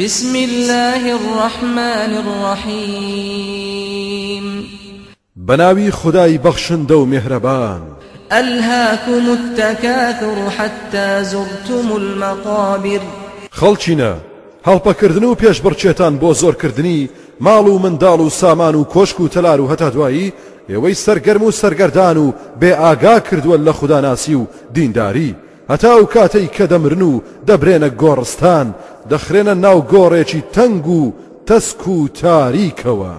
بسم اللە الرحمن الرحیم بەناوی خودای بەخشندە و میهرەبان. الهاکم التکاثر حتی زرتم المقابر. خەڵکینە، هەڵپەکردن و پێشبڕکێتان بۆ زۆرکردنی ماڵ و منداڵ و سامان و کۆشک و تەلار و هەتا دوایی، ئێوەی سەرگەرم و سەرگەردان و بێ ئاگا کردووە لە خوداناسی و دینداری، هەتا ئەو کاتەی کە دەمرن و دەبرێنە گۆڕستان، دەخرێنە ناو گۆڕێکی تەنگ و تەسک و تاریکەوە.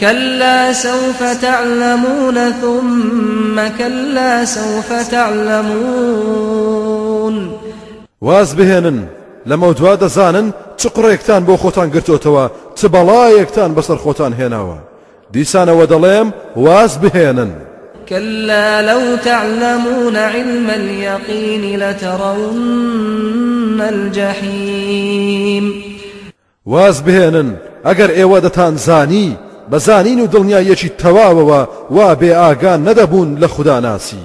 کەللا سەوف تەعلەموون ثوممە کەللا سەوف تەعلەموون. واز بهێنن، لەمەودوا دەزانن چ قوڕێکتان بۆ خۆتان گرتۆتەوە، چ بەڵایەکتان بەسەر خۆتان هێناوە. دیسانەوە دەڵێم واز بهێنن. کلا لو تعلمون علم الیقین لترون الجحیم. واز بهێنن ئەگەر ئێوە دەتانزانی بە زانین و دڵنیاییەکی تەواوەوە وا بێ ئاگا نەدەبوون لە خوداناسی